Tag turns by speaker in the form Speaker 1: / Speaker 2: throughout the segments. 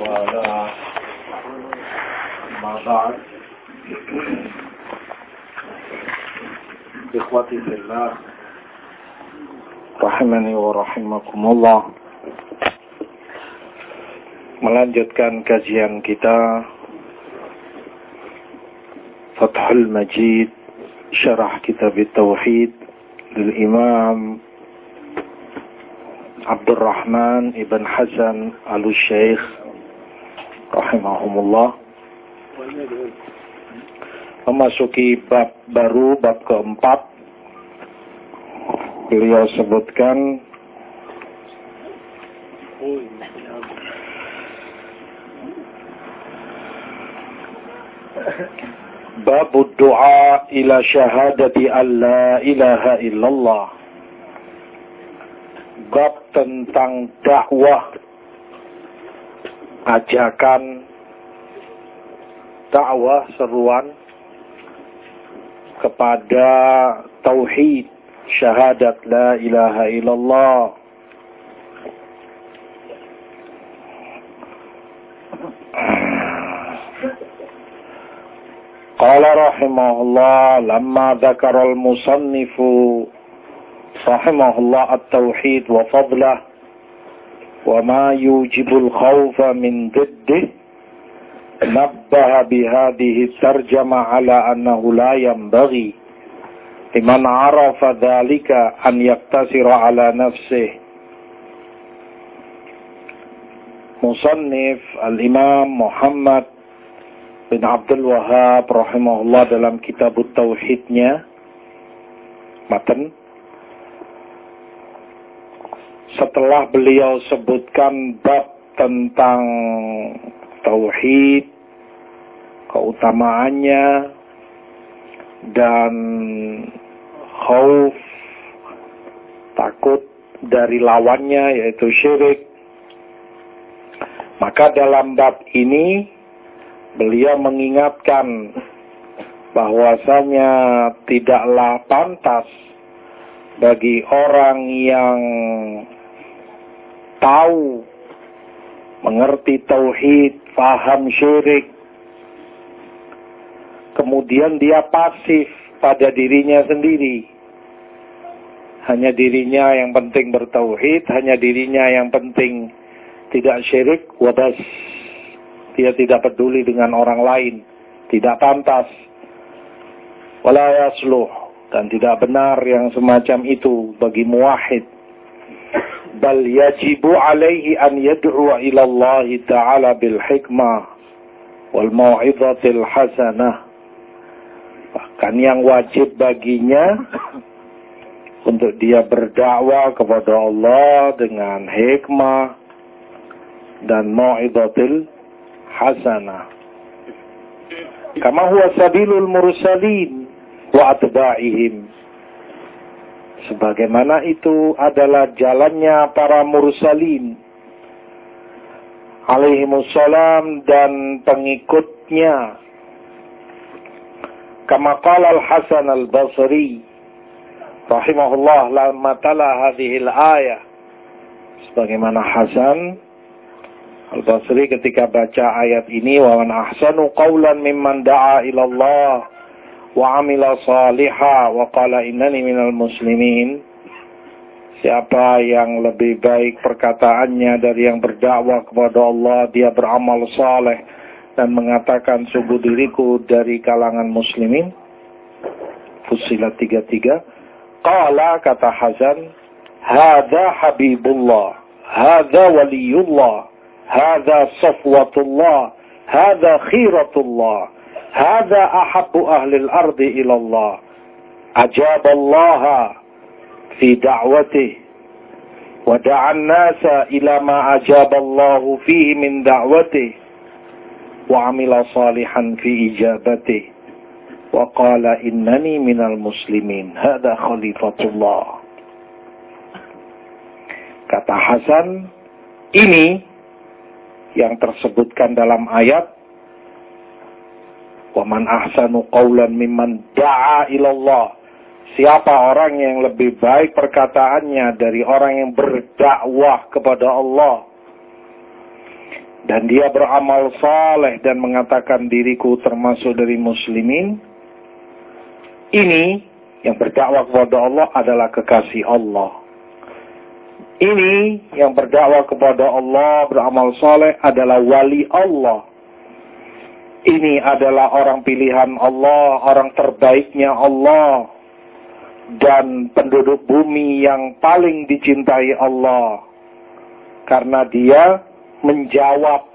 Speaker 1: وعلى ما بعد إخوتي في الله rahimani wa rahimakumullah melanjutkan kajian kita Fathul Majid syarah kitab Tauhid lil Imam Abdurrahman Ibn Hasan al-Syeikh rahimahumullah. Memasuki bab baru bab keempat. Beliau sebutkan bab doa ila syahadati an la ilaha illallah tentang dakwah ajakan dakwah seruan kepada tauhid syahadat la ilaha illallah قال رحمه الله لما ذكر المصنف رحمه الله التوحيد وفضله وما يوجب الخوف من ضده. نبه بهذه الترجمة على أنه لا ينبغي لمن عرف ذلك أن يقتصر على نفسه. مصنف الإمام محمد بن عبد الوهاب رحمه الله dalam كتاب التوحيد متن setelah beliau sebutkan bab tentang Tauhid keutamaannya dan khauf takut dari lawannya yaitu syirik maka dalam bab ini beliau mengingatkan bahwasanya tidaklah pantas bagi orang yang tahu mengerti tauhid, faham syirik kemudian dia pasif pada dirinya sendiri. Hanya dirinya yang penting bertauhid, hanya dirinya yang penting tidak syirik, wadas. Dia tidak peduli dengan orang lain, tidak pantas. Wala yasluh, dan tidak benar yang semacam itu bagi muwahid. Bal yajibu alaihi an yad'u ila Allah Ta'ala bil hikmah wal mau'izatil hasanah Bahkan yang wajib baginya untuk dia berdakwah kepada Allah dengan hikmah dan mau'idatil hasanah. Kama huwa sabilul mursalin wa atba'ihim. Sebagaimana itu adalah jalannya para mursalin alaihimussalam dan pengikutnya. Kama qala al-Hasan al-Basri rahimahullah lamma tala al-ayah sebagaimana Hasan Al-Basri ketika baca ayat ini wa man ahsanu qawlan mimman da'a ila Allah saliha wa qala innani minal muslimin Siapa yang lebih baik perkataannya dari yang berdakwah kepada Allah, dia beramal saleh, dan mengatakan subuh diriku dari kalangan muslimin. Fusilat 33. Qala kata Hazan, Hada Habibullah, Hada Waliyullah, Hada Safwatullah, Hada Khiratullah, Hada Ahabbu Ahli Al-Ardi ilallah. Ajab Allah fi da'watih. ودعا الناس إلى ما أجاب الله فيه من دعوته وعمل صالحا في إجابته وقال إنني من المسلمين هذا خليفة الله kata Hasan ini yang tersebutkan dalam ayat Waman ahsanu qawlan mimman da'a ilallah. Siapa orang yang lebih baik perkataannya dari orang yang berdakwah kepada Allah. Dan dia beramal saleh dan mengatakan diriku termasuk dari muslimin. Ini yang berdakwah kepada Allah adalah kekasih Allah. Ini yang berdakwah kepada Allah beramal saleh adalah wali Allah ini adalah orang pilihan Allah orang terbaiknya Allah dan penduduk bumi yang paling dicintai Allah karena dia menjawab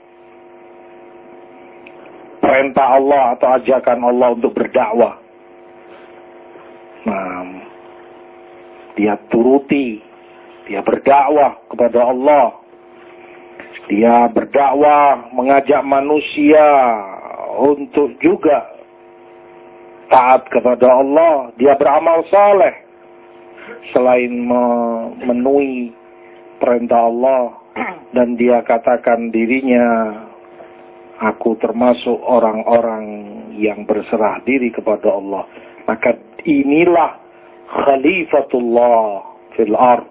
Speaker 1: perintah Allah atau ajakan Allah untuk berdakwah. Nah, dia turuti, dia berdakwah kepada Allah. Dia berdakwah mengajak manusia untuk juga taat kepada Allah, dia beramal saleh selain memenuhi perintah Allah dan dia katakan dirinya aku termasuk orang-orang yang berserah diri kepada Allah. Maka inilah khalifatullah fil ard.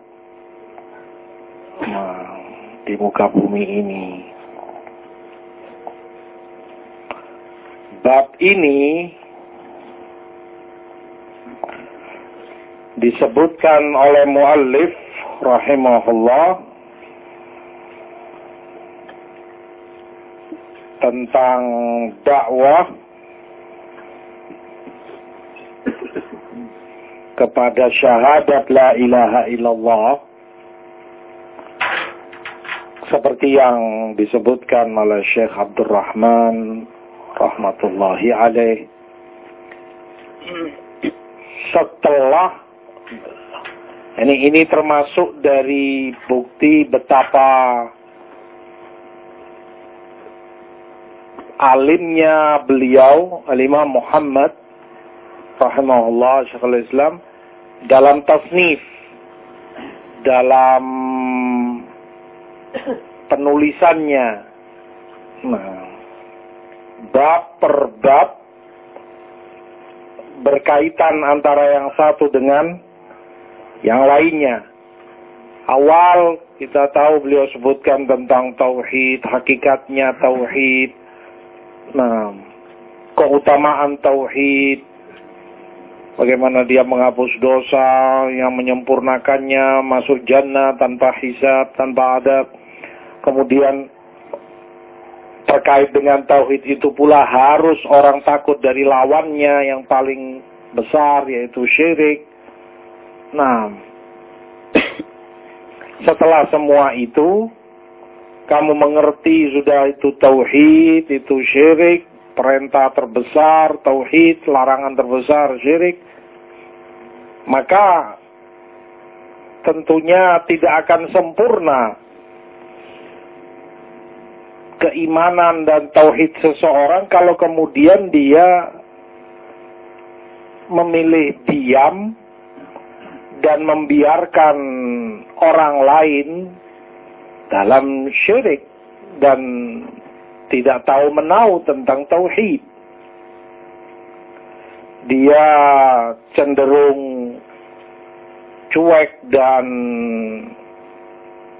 Speaker 1: Nah, di muka bumi ini. Bab ini disebutkan oleh muallif rahimahullah tentang dakwah kepada syahadat la ilaha illallah seperti yang disebutkan oleh Syekh Abdurrahman rahmatullahi alaih. Setelah ini ini termasuk dari bukti betapa alimnya beliau, Alimah Muhammad rahimahullah Syekhul Islam dalam tasnif dalam penulisannya. Nah, bab per bab berkaitan antara yang satu dengan yang lainnya. Awal kita tahu beliau sebutkan tentang tauhid, hakikatnya tauhid. Nah, keutamaan tauhid, bagaimana dia menghapus dosa, yang menyempurnakannya, masuk jannah tanpa hisab, tanpa adab. Kemudian terkait dengan tauhid itu pula harus orang takut dari lawannya yang paling besar yaitu syirik. Nah, setelah semua itu, kamu mengerti sudah itu tauhid, itu syirik, perintah terbesar, tauhid, larangan terbesar, syirik, maka tentunya tidak akan sempurna keimanan dan tauhid seseorang kalau kemudian dia memilih diam dan membiarkan orang lain dalam syirik dan tidak tahu menau tentang tauhid. Dia cenderung cuek dan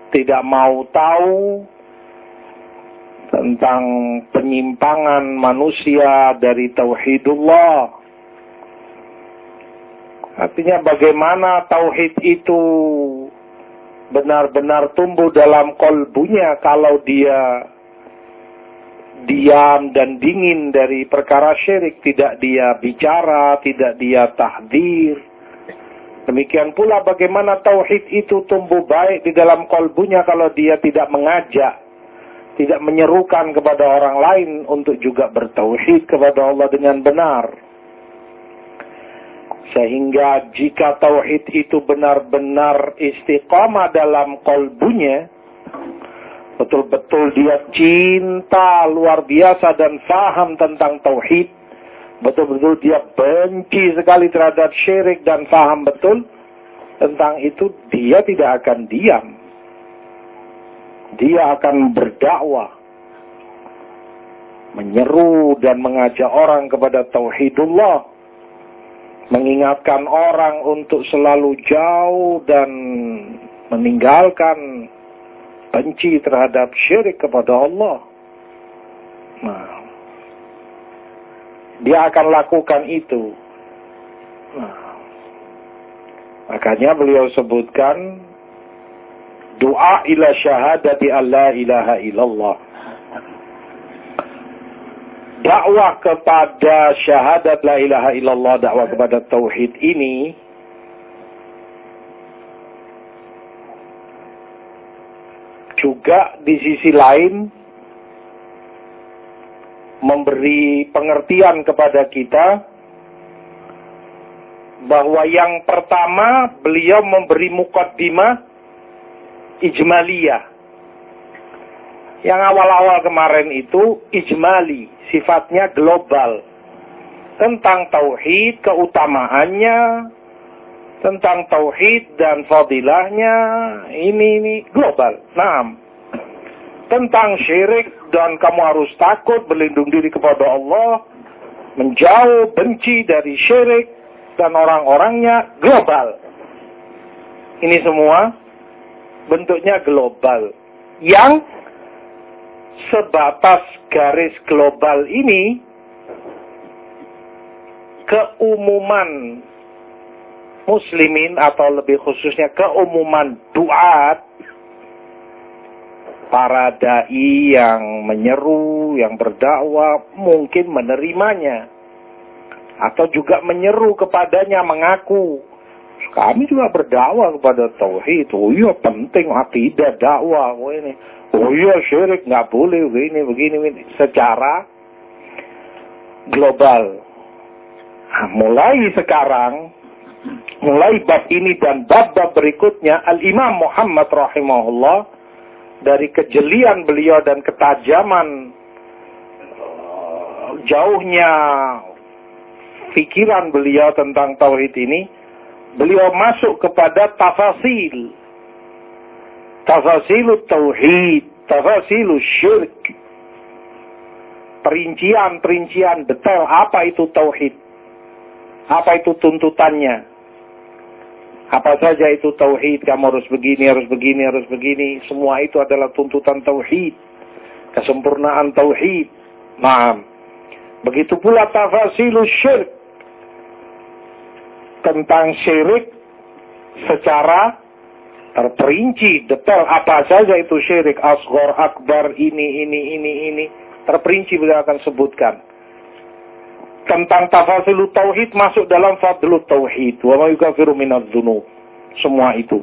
Speaker 1: tidak mau tahu tentang penyimpangan manusia dari tauhidullah Artinya bagaimana tauhid itu benar-benar tumbuh dalam kolbunya kalau dia diam dan dingin dari perkara syirik, tidak dia bicara, tidak dia tahdir. Demikian pula bagaimana tauhid itu tumbuh baik di dalam kolbunya kalau dia tidak mengajak, tidak menyerukan kepada orang lain untuk juga bertauhid kepada Allah dengan benar. Sehingga jika tauhid itu benar-benar istiqamah dalam kolbunya, betul-betul dia cinta luar biasa dan faham tentang tauhid, betul-betul dia benci sekali terhadap syirik dan faham betul tentang itu, dia tidak akan diam. Dia akan berdakwah, menyeru dan mengajak orang kepada tauhidullah mengingatkan orang untuk selalu jauh dan meninggalkan benci terhadap syirik kepada Allah. Nah, dia akan lakukan itu. Nah, makanya beliau sebutkan doa ila syahadati Allah ilaha illallah. Dakwah kepada syahadat la ilaha illallah, dakwah kepada tauhid ini juga di sisi lain memberi pengertian kepada kita bahwa yang pertama beliau memberi mukaddimah ijmaliyah yang awal-awal kemarin itu ijmali, sifatnya global. Tentang tauhid, keutamaannya, tentang tauhid dan fadilahnya, ini ini global. Nah, tentang syirik dan kamu harus takut berlindung diri kepada Allah, menjauh benci dari syirik dan orang-orangnya global. Ini semua bentuknya global. Yang sebatas garis global ini keumuman muslimin atau lebih khususnya keumuman duat para dai yang menyeru, yang berdakwah mungkin menerimanya atau juga menyeru kepadanya mengaku kami juga berdakwah kepada tauhid. Oh iya penting akidah dakwah oh ini. Oh iya syirik nggak boleh begini begini, begini. secara global. Nah, mulai sekarang, mulai bab ini dan bab-bab berikutnya, Al Imam Muhammad rahimahullah dari kejelian beliau dan ketajaman uh, jauhnya pikiran beliau tentang tauhid ini, beliau masuk kepada tafasil Tafasilu tauhid, tafasilu syirk. Perincian-perincian detail apa itu tauhid. Apa itu tuntutannya. Apa saja itu tauhid, kamu harus begini, harus begini, harus begini. Semua itu adalah tuntutan tauhid. Kesempurnaan tauhid. Nah, begitu pula tafasilu syirk. Tentang syirik secara terperinci. Detail apa saja itu syirik? Asghar akbar ini ini ini ini. Terperinci beliau akan sebutkan. Tentang tafasilut tauhid masuk dalam fadlut tauhid. Wa ma yukafiru dzunub semua itu.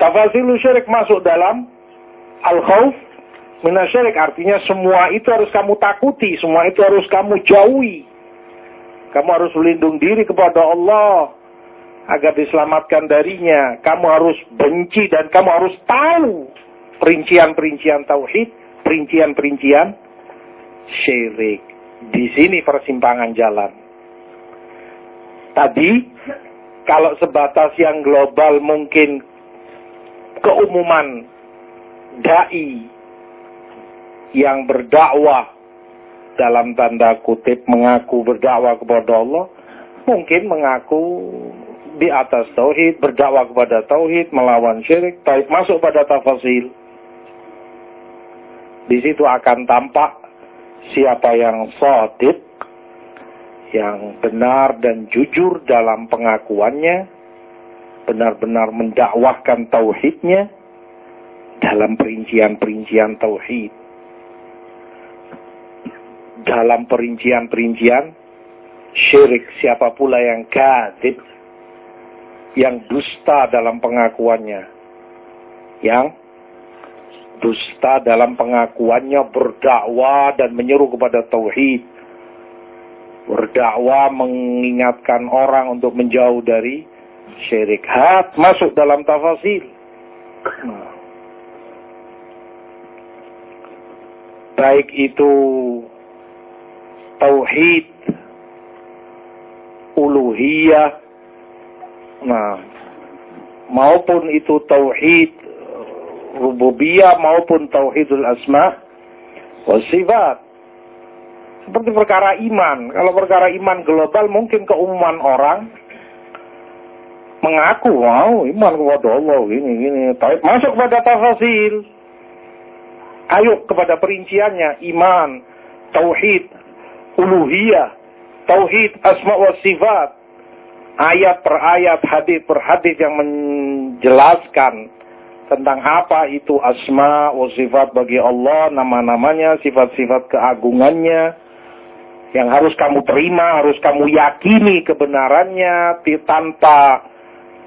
Speaker 1: Tafasilut syirik masuk dalam al khauf minasyirik artinya semua itu harus kamu takuti. Semua itu harus kamu jauhi kamu harus melindung diri kepada Allah agar diselamatkan darinya. Kamu harus benci dan kamu harus tahu perincian-perincian tauhid, perincian-perincian syirik. Di sini persimpangan jalan. Tadi kalau sebatas yang global mungkin keumuman dai yang berdakwah dalam tanda kutip mengaku berdakwah kepada Allah mungkin mengaku di atas tauhid, berdakwah kepada tauhid, melawan syirik, baik masuk pada tafasil. Di situ akan tampak siapa yang sadid, yang benar dan jujur dalam pengakuannya, benar-benar mendakwahkan tauhidnya dalam perincian-perincian tauhid. Dalam perincian-perincian syirik siapa pula yang kadib yang dusta dalam pengakuannya. Yang dusta dalam pengakuannya berdakwah dan menyeru kepada tauhid. Berdakwah mengingatkan orang untuk menjauh dari syirik. Hat masuk dalam tafasil. Nah. Baik itu tauhid uluhiyah Nah, maupun itu tauhid rububiyah maupun tauhidul asma wa sifat. Seperti perkara iman. Kalau perkara iman global mungkin keumuman orang mengaku, wow iman kepada Allah, gini, gini. Tapi masuk kepada tafasil. Ayo kepada perinciannya, iman, tauhid, uluhiyah, tauhid, asma wa sifat. Ayat per ayat, hadis per hadis yang menjelaskan tentang apa itu asma wa sifat bagi Allah, nama-namanya, sifat-sifat keagungannya, yang harus kamu terima, harus kamu yakini kebenarannya tanpa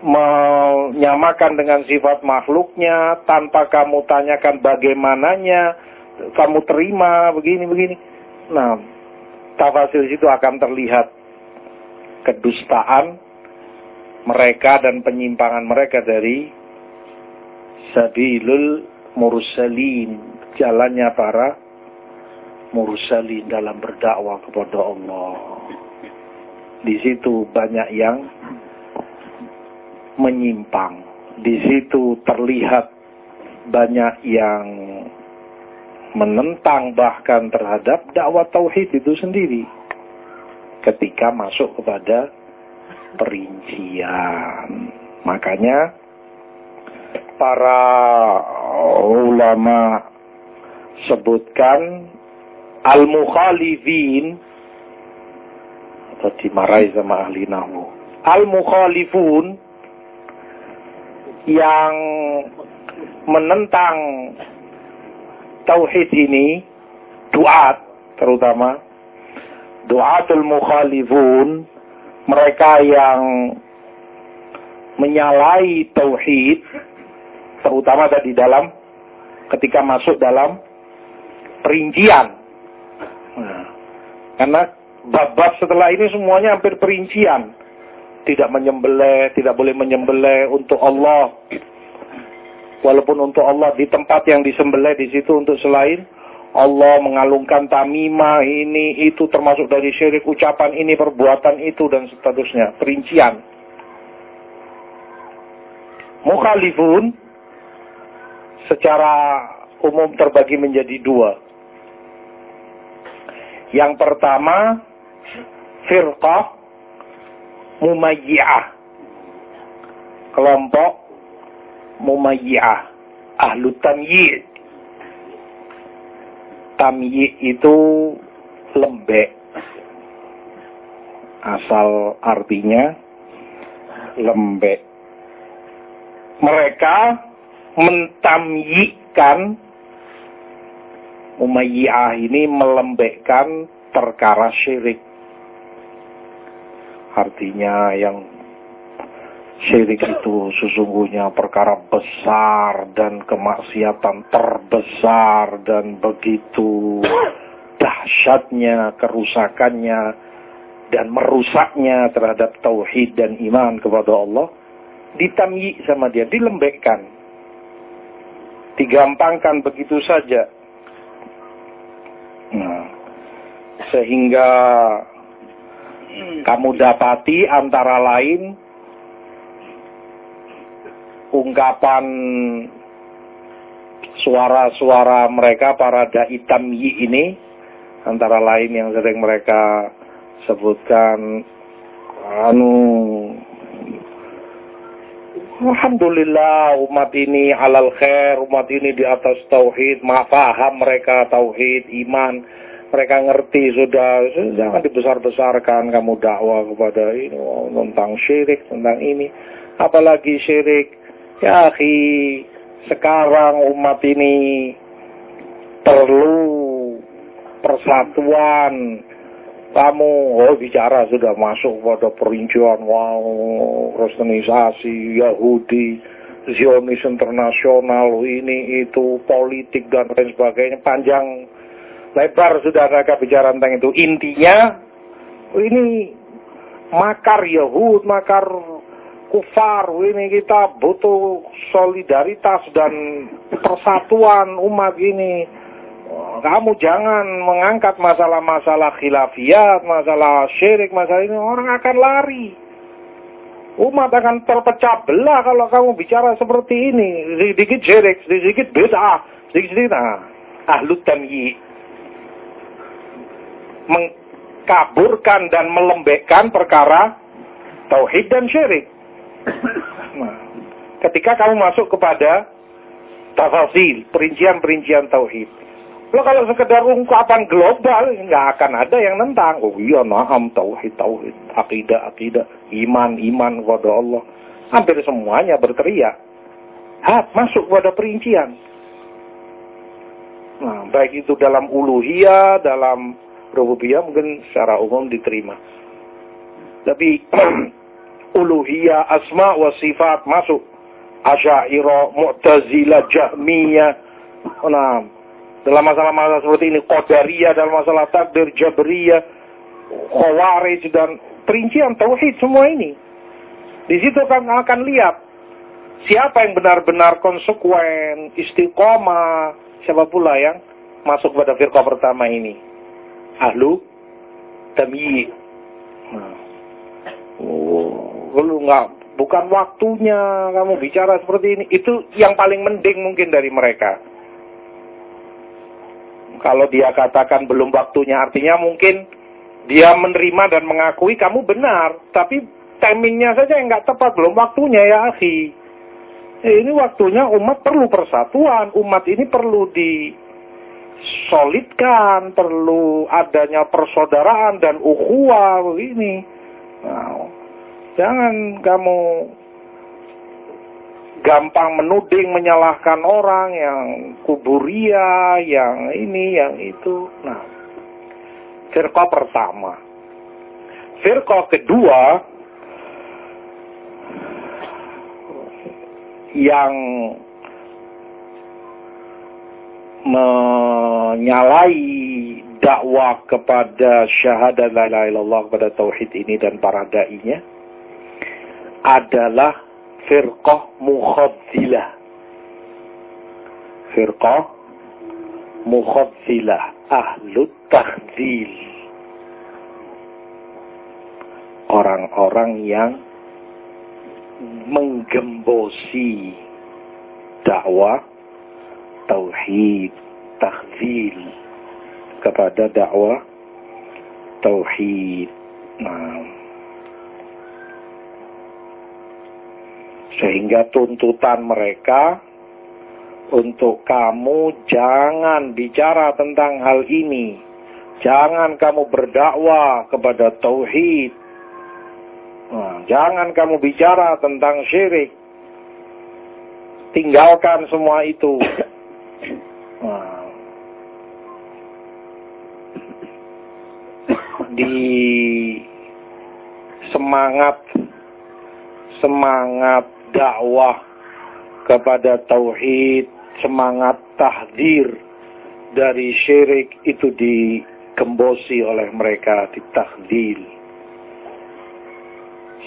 Speaker 1: menyamakan dengan sifat makhluknya, tanpa kamu tanyakan bagaimananya, kamu terima begini-begini. Nah, tafasil itu akan terlihat kedustaan mereka dan penyimpangan mereka dari sabilul mursalin, jalannya para mursalin dalam berdakwah kepada Allah. Di situ banyak yang menyimpang. Di situ terlihat banyak yang menentang bahkan terhadap dakwah tauhid itu sendiri ketika masuk kepada perincian. Makanya para ulama sebutkan al-mukhalifin atau dimarahi sama ahli nahu. Al-mukhalifun yang menentang tauhid ini duat terutama duatul mukhalifun mereka yang menyalahi tauhid terutama ada di dalam ketika masuk dalam perincian. Nah, karena bab-bab setelah ini semuanya hampir perincian. Tidak menyembelih, tidak boleh menyembelih untuk Allah. Walaupun untuk Allah di tempat yang disembelih di situ untuk selain Allah mengalungkan tamimah ini itu termasuk dari syirik ucapan ini perbuatan itu dan seterusnya perincian mukhalifun secara umum terbagi menjadi dua. Yang pertama, firqah mumayyi'ah. Kelompok mumayyi'ah. Ahlu tamyi' Tamyi' itu lembek. Asal artinya lembek. Mereka mentamyikan Umayyah ini melembekkan perkara syirik. Artinya yang syirik itu sesungguhnya perkara besar dan kemaksiatan terbesar dan begitu dahsyatnya kerusakannya dan merusaknya terhadap tauhid dan iman kepada Allah ditamyi sama dia, dilembekkan. Digampangkan begitu saja. Nah, sehingga kamu dapati antara lain ungkapan suara-suara mereka para dai tamyi ini antara lain yang sering mereka sebutkan anu Alhamdulillah umat ini alal khair, umat ini di atas tauhid, paham mereka tauhid, iman, mereka ngerti sudah, jangan dibesar-besarkan kamu dakwah kepada ini oh, tentang syirik, tentang ini, apalagi syirik. Ya akhi, sekarang umat ini perlu persatuan, kamu oh bicara sudah masuk pada perincian wow kristenisasi Yahudi Zionis internasional ini itu politik dan lain sebagainya. Panjang lebar sudah mereka bicara tentang itu. Intinya ini makar Yahud makar kufar ini kita butuh solidaritas dan persatuan umat ini kamu jangan mengangkat masalah-masalah khilafiyat, masalah syirik, masalah ini. Orang akan lari. Umat akan terpecah belah kalau kamu bicara seperti ini. Sedikit syirik, sedikit bid'ah, sedikit sedikit nah. Ahlu tamyi. mengkaburkan dan melembekkan perkara tauhid dan syirik. Ketika kamu masuk kepada tafasil, perincian-perincian tauhid. Lo kalau sekedar ungkapan global, nggak akan ada yang nentang. Oh iya, naham, tauhid, tauhid, akidah, akidah, iman, iman kepada Allah. Hampir semuanya berteriak. Hat, masuk pada perincian. Nah, baik itu dalam uluhiyah, dalam rububiyah mungkin secara umum diterima. Tapi uluhiyah, asma wa sifat masuk. Asyairah, Mu'tazilah, Jahmiyah. Nah, dalam masalah-masalah seperti ini Qadariyah dalam masalah takdir Jabriyah Khawarij dan perincian tauhid semua ini di situ kan akan lihat siapa yang benar-benar konsekuen istiqomah siapa pula yang masuk pada firqah pertama ini ahlu tamyi nah. oh, lu nggak bukan waktunya kamu bicara seperti ini itu yang paling mending mungkin dari mereka kalau dia katakan belum waktunya artinya mungkin dia menerima dan mengakui kamu benar. Tapi timingnya saja yang nggak tepat. Belum waktunya ya akhi. Eh, ini waktunya umat perlu persatuan. Umat ini perlu disolidkan. Perlu adanya persaudaraan dan ukhuwah ini. Nah, jangan kamu gampang menuding, menyalahkan orang yang kuburia, yang ini, yang itu. Nah, firqa pertama. Firqa kedua yang menyalai dakwah kepada syahadat la ilaha illallah kepada tauhid ini dan para dai-nya adalah firqah mukhadzilah. Firqah mukhadzilah. Ahlu takhzil. Orang-orang yang menggembosi dakwah tauhid takhzil kepada dakwah tauhid. Nah, Sehingga tuntutan mereka untuk kamu jangan bicara tentang hal ini. Jangan kamu berdakwah kepada tauhid. Nah, jangan kamu bicara tentang syirik. Tinggalkan semua itu. Nah, di semangat semangat dakwah kepada tauhid, semangat tahdir dari syirik itu dikembosi oleh mereka, ditahdil.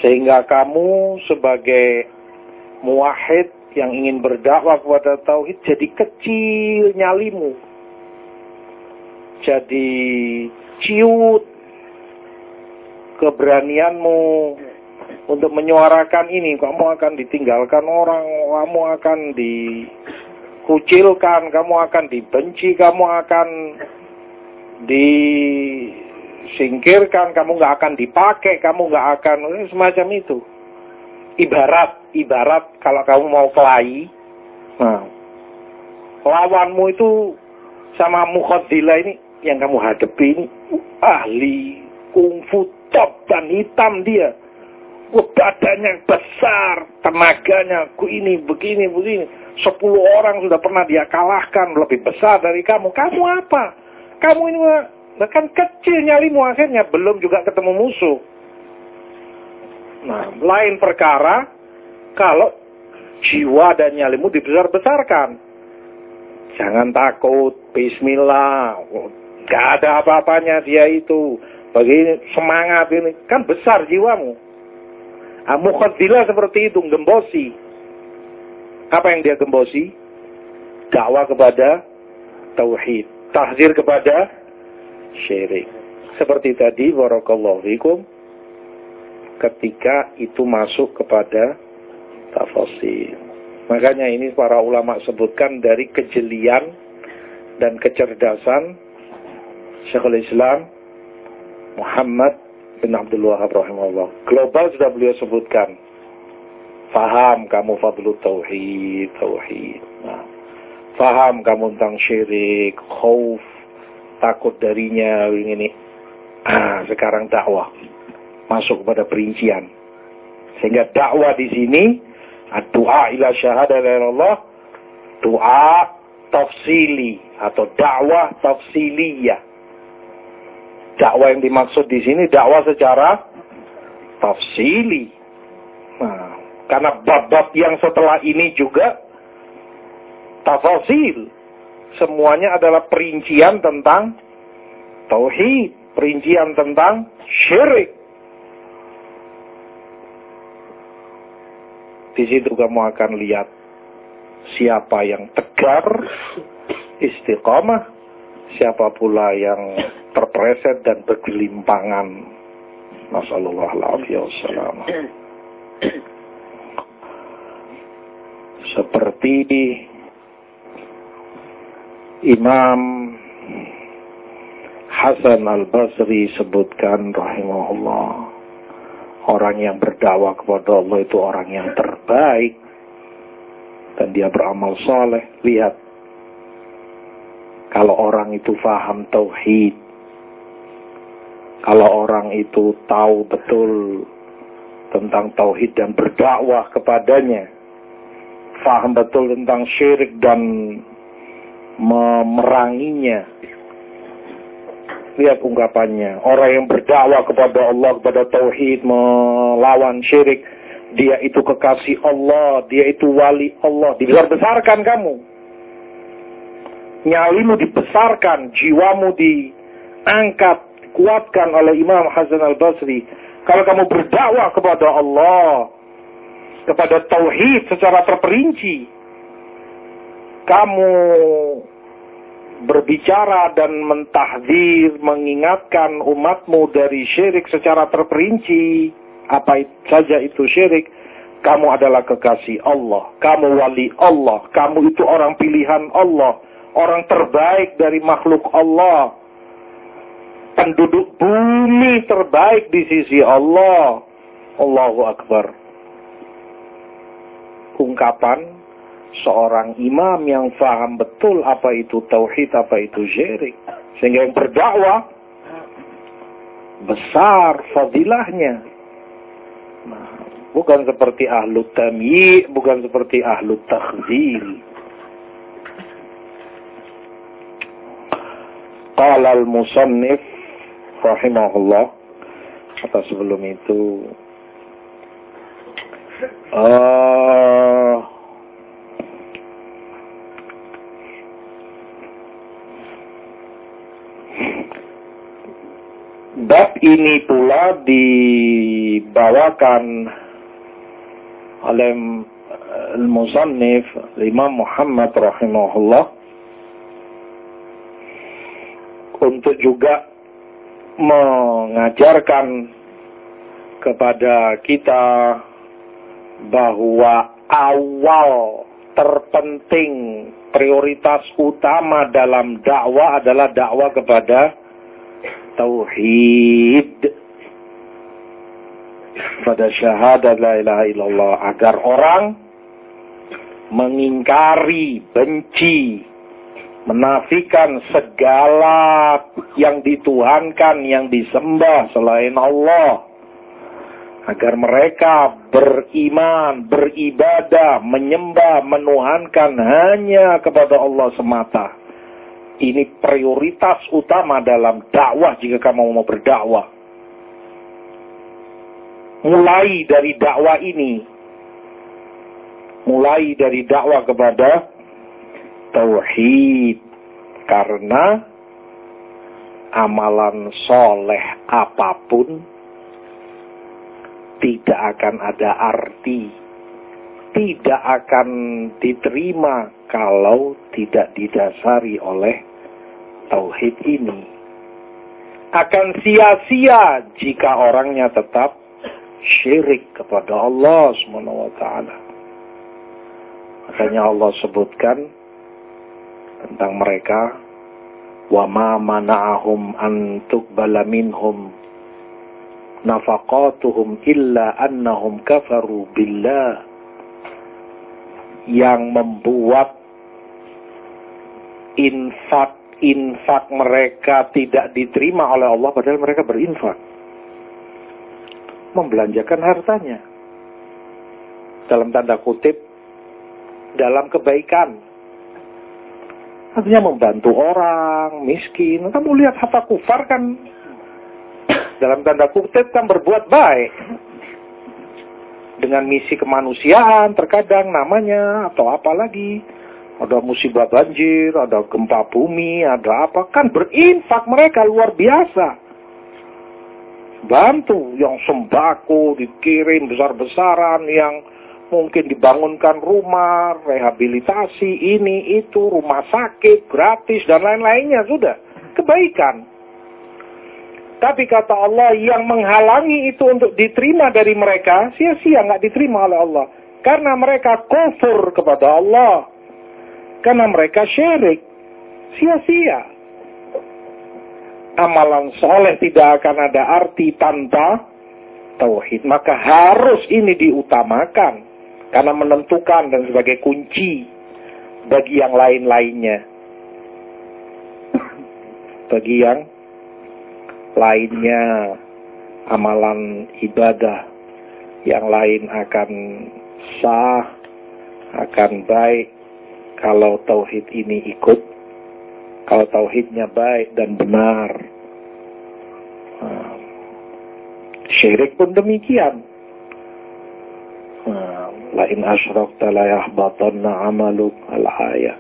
Speaker 1: Sehingga kamu sebagai muahid yang ingin berdakwah kepada tauhid jadi kecil nyalimu. Jadi ciut keberanianmu untuk menyuarakan ini kamu akan ditinggalkan orang kamu akan dikucilkan kamu akan dibenci kamu akan disingkirkan kamu nggak akan dipakai kamu nggak akan semacam itu. Ibarat ibarat kalau kamu mau kelahi nah lawanmu itu sama mukhadila ini yang kamu hadapi ini ahli kungfu top dan hitam dia Wah, badannya besar, tenaganya, ku ini, begini, begini. Sepuluh orang sudah pernah dia kalahkan, lebih besar dari kamu. Kamu apa? Kamu ini bahkan kecil nyalimu akhirnya, belum juga ketemu musuh. Nah, lain perkara, kalau jiwa dan nyalimu dibesar-besarkan. Jangan takut, bismillah. Gak ada apa-apanya dia itu. Begini, semangat ini. Kan besar jiwamu Ah, Mukhadilah seperti itu, gembosi. Apa yang dia gembosi? Dakwah kepada tauhid, tahzir kepada syirik. Seperti tadi, warakallahu fikum, ketika itu masuk kepada tafsir. Makanya ini para ulama sebutkan dari kejelian dan kecerdasan Syekhul Islam Muhammad bin Abdul Wahab rahimahullah. Global sudah beliau sebutkan. Faham kamu fadlu tauhid, tauhid. Nah, faham kamu tentang syirik, khauf, takut darinya, ini. Ah, sekarang dakwah. Masuk pada perincian. Sehingga dakwah di sini, doa ila syahadah Allah, doa tafsili atau dakwah tafsiliyah. Dakwah yang dimaksud di sini dakwah secara tafsili. Nah, karena bab-bab yang setelah ini juga tafasil. Semuanya adalah perincian tentang tauhid, perincian tentang syirik. Di situ kamu akan lihat siapa yang tegar, istiqamah, siapa pula yang terpreset dan bergelimpangan. Nasallallahu alaihi seperti Imam Hasan al-Basri sebutkan rahimahullah orang yang berdakwah kepada Allah itu orang yang terbaik. Dan dia beramal soleh. Lihat kalau orang itu faham tauhid kalau orang itu tahu betul tentang tauhid dan berdakwah kepadanya faham betul tentang syirik dan memeranginya. Lihat ungkapannya. Orang yang berdakwah kepada Allah, kepada Tauhid, melawan syirik. Dia itu kekasih Allah. Dia itu wali Allah. Dibesar-besarkan kamu. Nyalimu dibesarkan. Jiwamu diangkat. Kuatkan oleh Imam Hasan al-Basri. Kalau kamu berdakwah kepada Allah, kepada tauhid secara terperinci. Kamu berbicara dan mentahdir, mengingatkan umatmu dari syirik secara terperinci. Apa saja itu syirik. Kamu adalah kekasih Allah. Kamu wali Allah. Kamu itu orang pilihan Allah. Orang terbaik dari makhluk Allah. Penduduk bumi terbaik di sisi Allah. Allahu Akbar ungkapan seorang imam yang faham betul apa itu tauhid, apa itu syirik. Sehingga yang berdakwah besar fadilahnya. Nah, bukan seperti ahlu tamyi, bukan seperti ahlu takhzil. Qala al-musannif rahimahullah. Atau sebelum itu uh, bab ini pula dibawakan oleh al-musannif Imam Muhammad rahimahullah untuk juga mengajarkan kepada kita bahwa awal terpenting prioritas utama dalam dakwah adalah dakwah kepada tauhid. Pada syahadat la ilaha illallah. Agar orang mengingkari, benci, menafikan segala yang dituhankan, yang disembah selain Allah agar mereka beriman, beribadah, menyembah, menuhankan hanya kepada Allah semata. Ini prioritas utama dalam dakwah jika kamu mau berdakwah. Mulai dari dakwah ini, mulai dari dakwah kepada tauhid, karena amalan soleh apa pun tidak akan ada arti, tidak akan diterima kalau tidak didasari oleh tauhid ini. Akan sia-sia jika orangnya tetap syirik kepada Allah SWT. Makanya Allah sebutkan tentang mereka. Wa ma mana'ahum an tuqbala minhum. Nafaqatuhum illa annahum kafaru billah. Yang membuat infak infak mereka tidak diterima oleh Allah padahal mereka berinfak. Membelanjakan hartanya. Dalam tanda kutip dalam kebaikan artinya membantu orang miskin. Kamu lihat harta kufar kan? Dalam tanda kutip kan berbuat baik. Dengan misi kemanusiaan terkadang namanya atau apa lagi. Ada musibah banjir, ada gempa bumi, ada apa. Kan berinfak mereka luar biasa. Bantu yang sembako dikirim besar-besaran yang mungkin dibangunkan rumah, rehabilitasi ini itu, rumah sakit gratis dan lain-lainnya sudah kebaikan. Tapi kata Allah yang menghalangi itu untuk diterima dari mereka, sia-sia nggak diterima oleh Allah. Karena mereka kufur kepada Allah. Karena mereka syirik. Sia-sia. Amalan soleh tidak akan ada arti tanpa tauhid. Maka harus ini diutamakan. Karena menentukan dan sebagai kunci bagi yang lain-lainnya. Bagi yang lainnya amalan ibadah yang lain akan sah, akan baik kalau tauhid ini ikut, kalau tauhidnya baik dan benar. Syirik pun demikian. Lain asyrakta la amaluk al-ayah.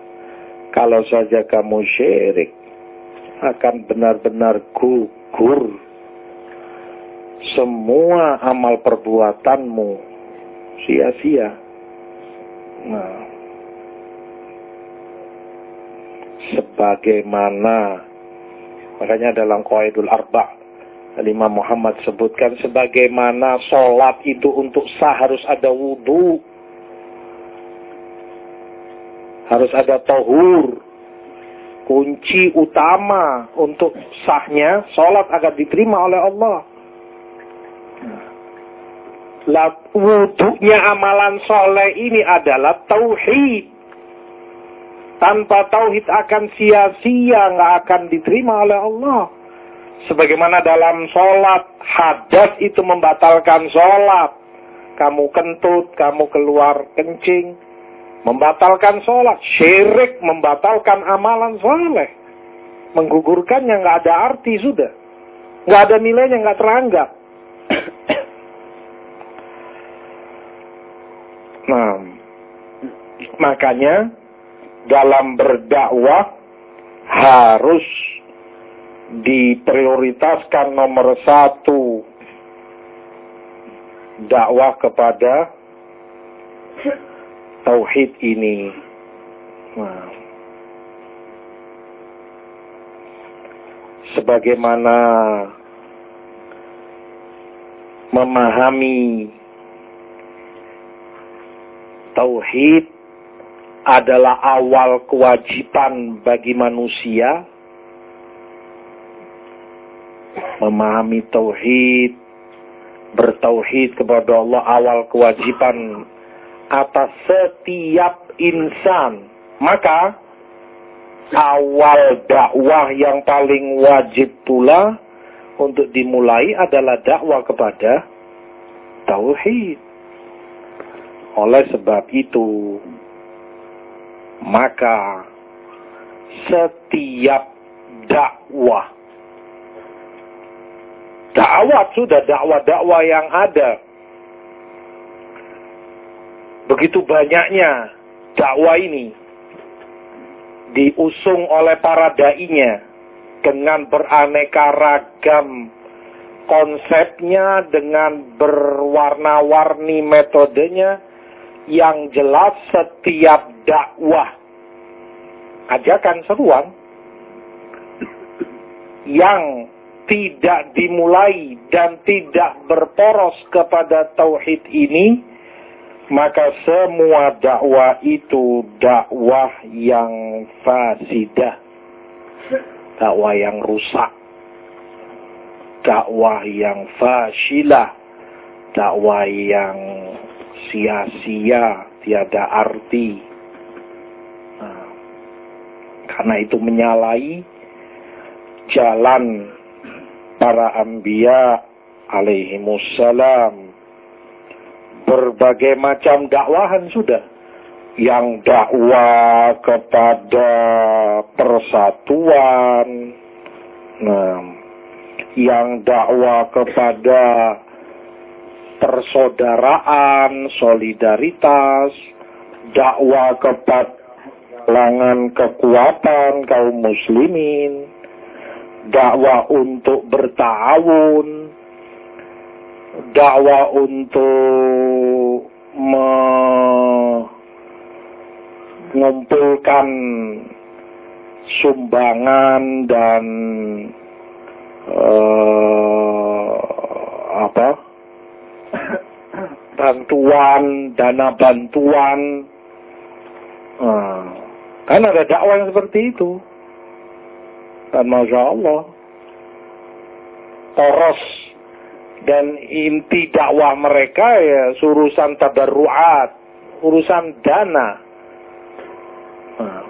Speaker 1: Kalau saja kamu syirik, akan benar-benar gugur gugur semua amal perbuatanmu sia-sia. Nah, sebagaimana makanya dalam Qaidul Arba Imam Muhammad sebutkan sebagaimana sholat itu untuk sah harus ada wudhu harus ada tohur kunci utama untuk sahnya sholat agar diterima oleh Allah. Wudhunya amalan soleh ini adalah tauhid. Tanpa tauhid akan sia-sia, nggak akan diterima oleh Allah. Sebagaimana dalam sholat, hadas itu membatalkan sholat. Kamu kentut, kamu keluar kencing, membatalkan sholat, syirik membatalkan amalan soleh, menggugurkannya nggak ada arti sudah, nggak ada nilainya nggak teranggap. nah, makanya dalam berdakwah harus diprioritaskan nomor satu dakwah kepada tauhid ini. Nah. Sebagaimana memahami tauhid adalah awal kewajiban bagi manusia memahami tauhid bertauhid kepada Allah awal kewajiban atas setiap insan. Maka awal dakwah yang paling wajib pula untuk dimulai adalah dakwah kepada tauhid. Oleh sebab itu, maka setiap dakwah dakwah sudah dakwah-dakwah yang ada Begitu banyaknya dakwah ini diusung oleh para dai-nya dengan beraneka ragam konsepnya dengan berwarna-warni metodenya yang jelas setiap dakwah. Ajakan seruan. Yang tidak dimulai dan tidak berporos kepada tauhid ini maka semua dakwah itu dakwah yang fasidah, dakwah yang rusak. dakwah yang fasilah, dakwah yang sia-sia, tiada arti. Nah, karena itu menyalahi jalan para ambia alaihimussalam. Berbagai macam dakwahan sudah. Yang dakwah kepada persatuan. Nah, yang dakwah kepada persaudaraan, solidaritas, dakwah kepada langan kekuatan kaum muslimin, dakwah untuk bertawun, dakwah untuk mengumpulkan sumbangan dan uh, apa bantuan dana bantuan uh, kan ada dakwah yang seperti itu dan Masya Allah. Poros dan inti dakwah mereka ya urusan tadarruat, urusan dana. Nah,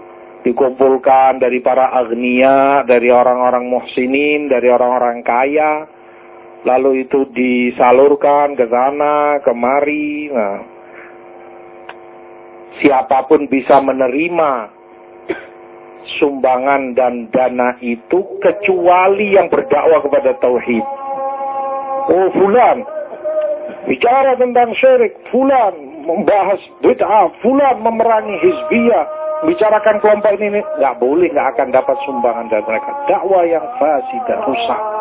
Speaker 1: dikumpulkan dari para agnia, dari orang-orang muhsinin, dari orang-orang kaya, lalu itu disalurkan ke sana, kemari. Nah, siapa pun bisa menerima sumbangan dan dana itu kecuali yang berdakwah kepada tauhid. Oh fulan bicara tentang syirik, fulan membahas bid'ah, fulan memerangi hizbiyah, bicarakan kelompok ini nggak boleh, nggak akan dapat sumbangan dari mereka. Dakwah yang fasidah, rusak.